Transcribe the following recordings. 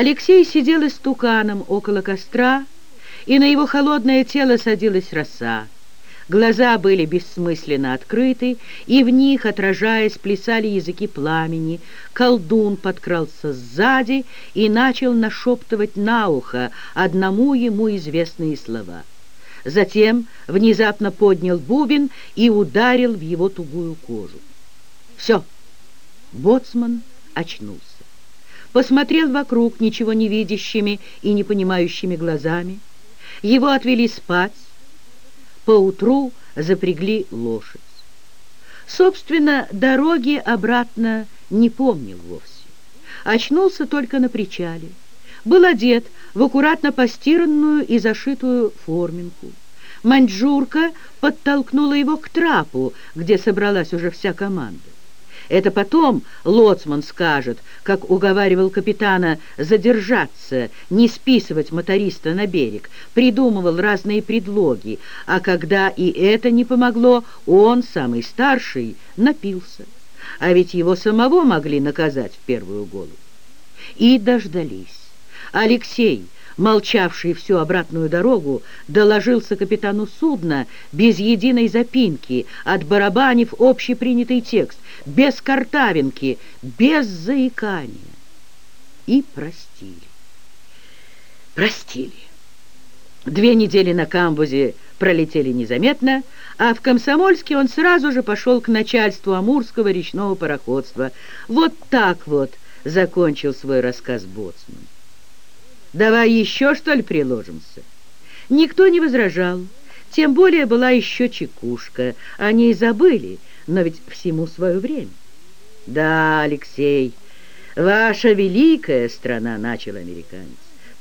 Алексей сидел истуканом около костра, и на его холодное тело садилась роса. Глаза были бессмысленно открыты, и в них, отражаясь, плясали языки пламени. Колдун подкрался сзади и начал нашептывать на ухо одному ему известные слова. Затем внезапно поднял бубен и ударил в его тугую кожу. Все, боцман очнулся. Посмотрел вокруг ничего не видящими и не понимающими глазами. Его отвели спать, поутру запрягли лошадь. Собственно, дороги обратно не помнил вовсе. Очнулся только на причале. Был одет в аккуратно постиранную и зашитую форминку. Маньчжурка подтолкнула его к трапу, где собралась уже вся команда. Это потом лоцман скажет, как уговаривал капитана задержаться, не списывать моториста на берег, придумывал разные предлоги, а когда и это не помогло, он, самый старший, напился. А ведь его самого могли наказать в первую голову. И дождались. Алексей молчавший всю обратную дорогу, доложился капитану судна без единой запинки, отбарабанив общепринятый текст, без картавинки, без заикания. И простили. Простили. Две недели на камбузе пролетели незаметно, а в Комсомольске он сразу же пошел к начальству Амурского речного пароходства. Вот так вот закончил свой рассказ Боцман. Давай еще, что ли, приложимся?» Никто не возражал, тем более была еще чекушка. О ней забыли, но ведь всему свое время. «Да, Алексей, ваша великая страна», — начал американец.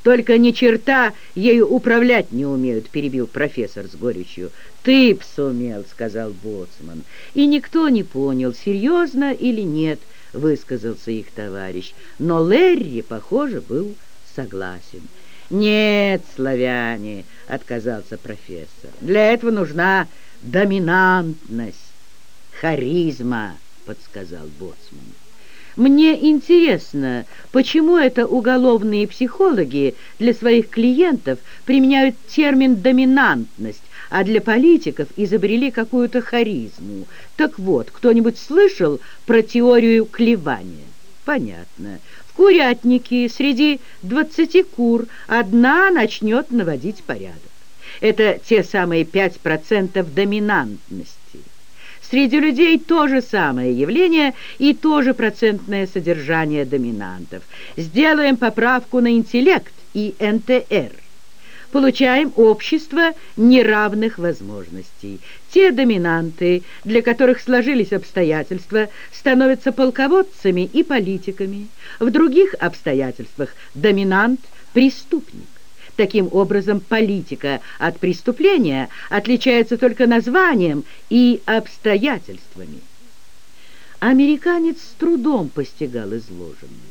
«Только ни черта ею управлять не умеют», — перебил профессор с горечью. «Ты б сумел», — сказал Боцман. И никто не понял, серьезно или нет, — высказался их товарищ. Но Лерри, похоже, был согласен. «Нет, славяне», — отказался профессор, — «для этого нужна доминантность, харизма», — подсказал Боцман. Мне интересно, почему это уголовные психологи для своих клиентов применяют термин «доминантность», а для политиков изобрели какую-то харизму. Так вот, кто-нибудь слышал про теорию клевания? Понятно курятники, среди двадцати кур одна начнет наводить порядок. Это те самые пять процентов доминантности. Среди людей то же самое явление и тоже процентное содержание доминантов. Сделаем поправку на интеллект и НТР – получаем общество неравных возможностей. Те доминанты, для которых сложились обстоятельства, становятся полководцами и политиками. В других обстоятельствах доминант – преступник. Таким образом, политика от преступления отличается только названием и обстоятельствами. Американец с трудом постигал изложенное.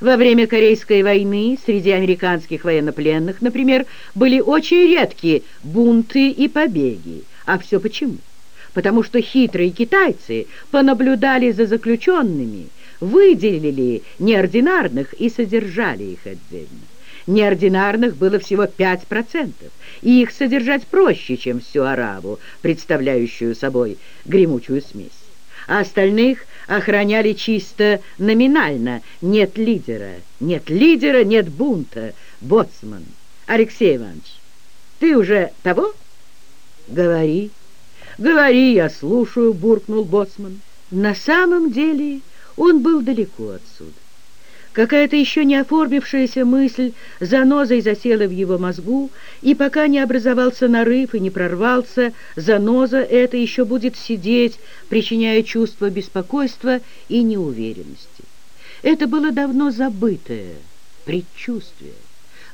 Во время Корейской войны среди американских военнопленных, например, были очень редкие бунты и побеги. А все почему? Потому что хитрые китайцы понаблюдали за заключенными, выделили неординарных и содержали их отдельно. Неординарных было всего 5%, и их содержать проще, чем всю арабу, представляющую собой гремучую смесь. А остальных – охраняли чисто номинально. Нет лидера, нет лидера, нет бунта. Боцман, Алексей Иванович, ты уже того? Говори, говори, я слушаю, буркнул Боцман. На самом деле он был далеко отсюда. Какая-то еще не оформившаяся мысль занозой засела в его мозгу, и пока не образовался нарыв и не прорвался, заноза эта еще будет сидеть, причиняя чувство беспокойства и неуверенности. Это было давно забытое предчувствие.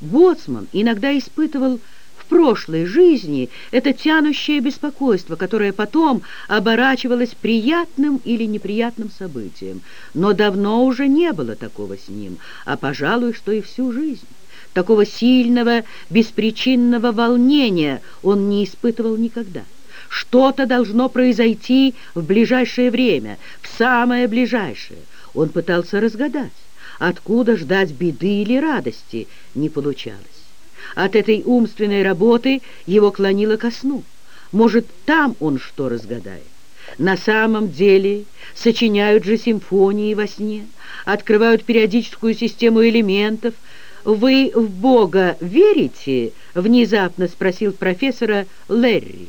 Боцман иногда испытывал прошлой жизни это тянущее беспокойство, которое потом оборачивалось приятным или неприятным событием. Но давно уже не было такого с ним, а, пожалуй, что и всю жизнь. Такого сильного, беспричинного волнения он не испытывал никогда. Что-то должно произойти в ближайшее время, в самое ближайшее. Он пытался разгадать, откуда ждать беды или радости, не получалось. От этой умственной работы его клонило ко сну. Может, там он что разгадает. На самом деле сочиняют же симфонии во сне, открывают периодическую систему элементов. «Вы в Бога верите?» — внезапно спросил профессора Лерри.